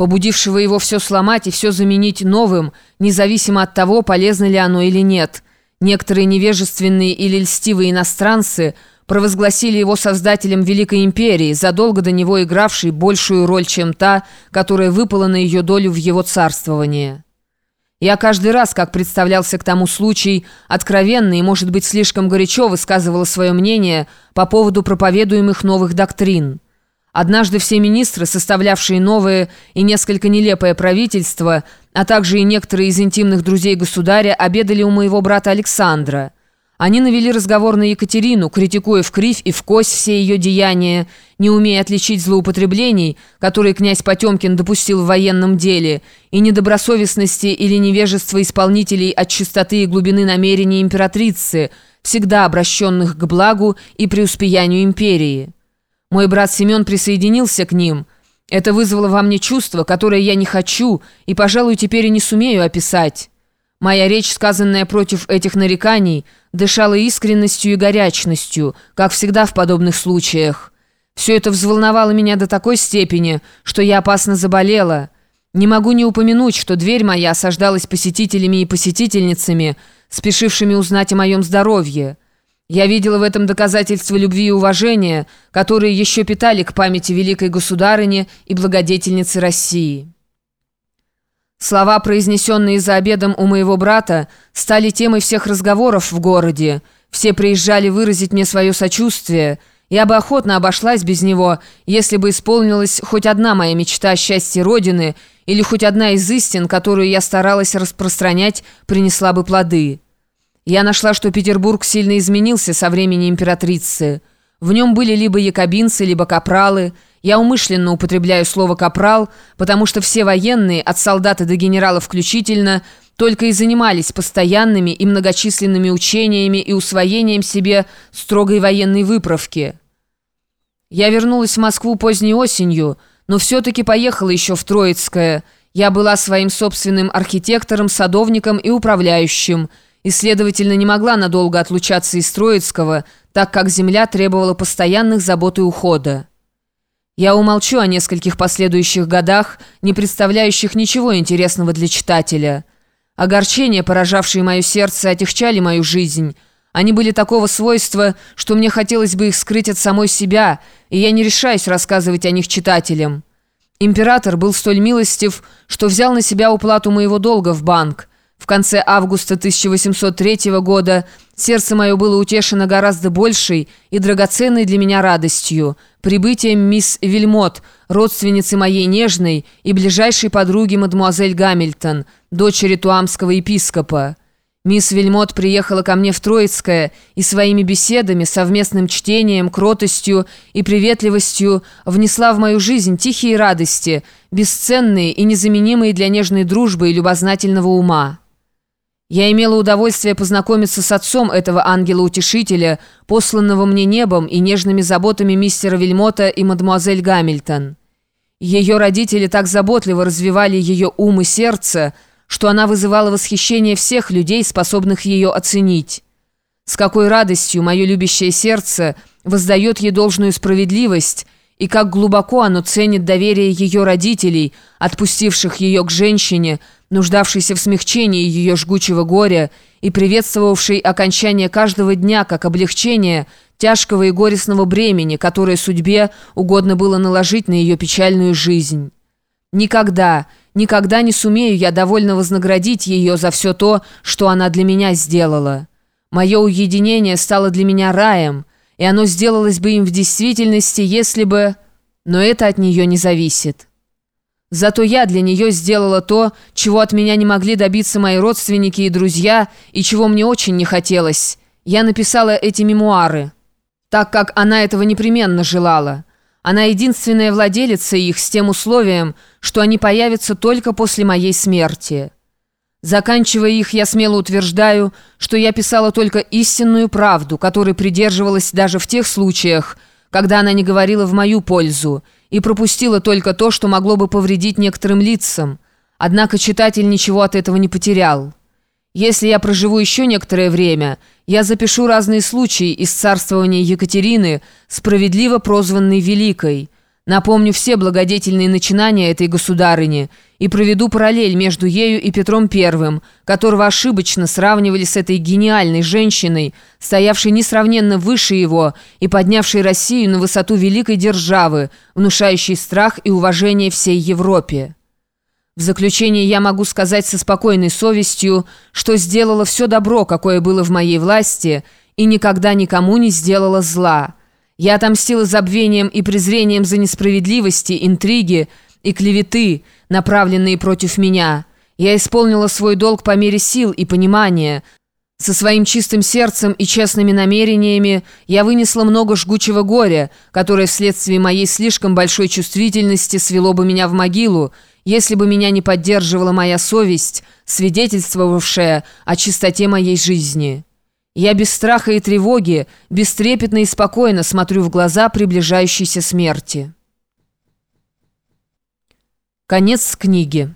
побудившего его все сломать и все заменить новым, независимо от того, полезно ли оно или нет. Некоторые невежественные или льстивые иностранцы провозгласили его создателем Великой Империи, задолго до него игравшей большую роль, чем та, которая выпала на ее долю в его царствование. Я каждый раз, как представлялся к тому случай, откровенно и, может быть, слишком горячо высказывала свое мнение по поводу проповедуемых новых доктрин. Однажды все министры, составлявшие новое и несколько нелепое правительство, а также и некоторые из интимных друзей государя, обедали у моего брата Александра – они навели разговор на Екатерину, критикуя в кривь и в кость все ее деяния, не умея отличить злоупотреблений, которые князь Потемкин допустил в военном деле, и недобросовестности или невежества исполнителей от чистоты и глубины намерений императрицы, всегда обращенных к благу и преуспеянию империи. Мой брат Семен присоединился к ним. Это вызвало во мне чувство, которое я не хочу и, пожалуй, теперь и не сумею описать. Моя речь, сказанная против этих нареканий, дышала искренностью и горячностью, как всегда в подобных случаях. Все это взволновало меня до такой степени, что я опасно заболела. Не могу не упомянуть, что дверь моя осаждалась посетителями и посетительницами, спешившими узнать о моем здоровье. Я видела в этом доказательство любви и уважения, которые еще питали к памяти великой государыни и благодетельницы России». Слова, произнесенные за обедом у моего брата, стали темой всех разговоров в городе. Все приезжали выразить мне свое сочувствие. Я бы охотно обошлась без него, если бы исполнилась хоть одна моя мечта о счастье Родины или хоть одна из истин, которую я старалась распространять, принесла бы плоды. Я нашла, что Петербург сильно изменился со времени императрицы. В нем были либо якобинцы, либо капралы – я умышленно употребляю слово «капрал», потому что все военные, от солдата до генерала включительно, только и занимались постоянными и многочисленными учениями и усвоением себе строгой военной выправки. Я вернулась в Москву поздней осенью, но все-таки поехала еще в Троицкое. Я была своим собственным архитектором, садовником и управляющим, и, следовательно, не могла надолго отлучаться из Троицкого, так как земля требовала постоянных забот и ухода. Я умолчу о нескольких последующих годах, не представляющих ничего интересного для читателя. Огорчения, поражавшие мое сердце, отягчали мою жизнь. Они были такого свойства, что мне хотелось бы их скрыть от самой себя, и я не решаюсь рассказывать о них читателям. Император был столь милостив, что взял на себя уплату моего долга в банк. В конце августа 1803 года сердце мое было утешено гораздо большей и драгоценной для меня радостью – прибытием мисс Вильмот, родственницы моей нежной и ближайшей подруги мадемуазель Гамильтон, дочери туамского епископа. Мисс Вильмот приехала ко мне в Троицкое и своими беседами, совместным чтением, кротостью и приветливостью внесла в мою жизнь тихие радости, бесценные и незаменимые для нежной дружбы и любознательного ума. Я имела удовольствие познакомиться с отцом этого ангела-утешителя, посланного мне небом и нежными заботами мистера Вильмота и мадемуазель Гамильтон. Ее родители так заботливо развивали ее ум и сердце, что она вызывала восхищение всех людей, способных ее оценить. С какой радостью мое любящее сердце воздает ей должную справедливость, и как глубоко оно ценит доверие ее родителей, отпустивших ее к женщине, нуждавшийся в смягчении ее жгучего горя и приветствовавший окончание каждого дня как облегчение тяжкого и горестного бремени, которое судьбе угодно было наложить на ее печальную жизнь. Никогда, никогда не сумею я довольно вознаградить ее за все то, что она для меня сделала. Мое уединение стало для меня раем, и оно сделалось бы им в действительности, если бы... Но это от нее не зависит. Зато я для нее сделала то, чего от меня не могли добиться мои родственники и друзья, и чего мне очень не хотелось. Я написала эти мемуары, так как она этого непременно желала. Она единственная владелица их с тем условием, что они появятся только после моей смерти. Заканчивая их, я смело утверждаю, что я писала только истинную правду, которой придерживалась даже в тех случаях, когда она не говорила в мою пользу, и пропустила только то, что могло бы повредить некоторым лицам. Однако читатель ничего от этого не потерял. Если я проживу еще некоторое время, я запишу разные случаи из царствования Екатерины, справедливо прозванной Великой. Напомню все благодетельные начинания этой государыни и проведу параллель между ею и Петром I, которого ошибочно сравнивали с этой гениальной женщиной, стоявшей несравненно выше его и поднявшей Россию на высоту великой державы, внушающей страх и уважение всей Европе. В заключение я могу сказать со спокойной совестью, что сделала все добро, какое было в моей власти, и никогда никому не сделала зла». Я отомстила забвением и презрением за несправедливости, интриги и клеветы, направленные против меня. Я исполнила свой долг по мере сил и понимания. Со своим чистым сердцем и честными намерениями я вынесла много жгучего горя, которое вследствие моей слишком большой чувствительности свело бы меня в могилу, если бы меня не поддерживала моя совесть, свидетельствовавшая о чистоте моей жизни». Я без страха и тревоги, бестрепетно и спокойно смотрю в глаза приближающейся смерти. Конец книги.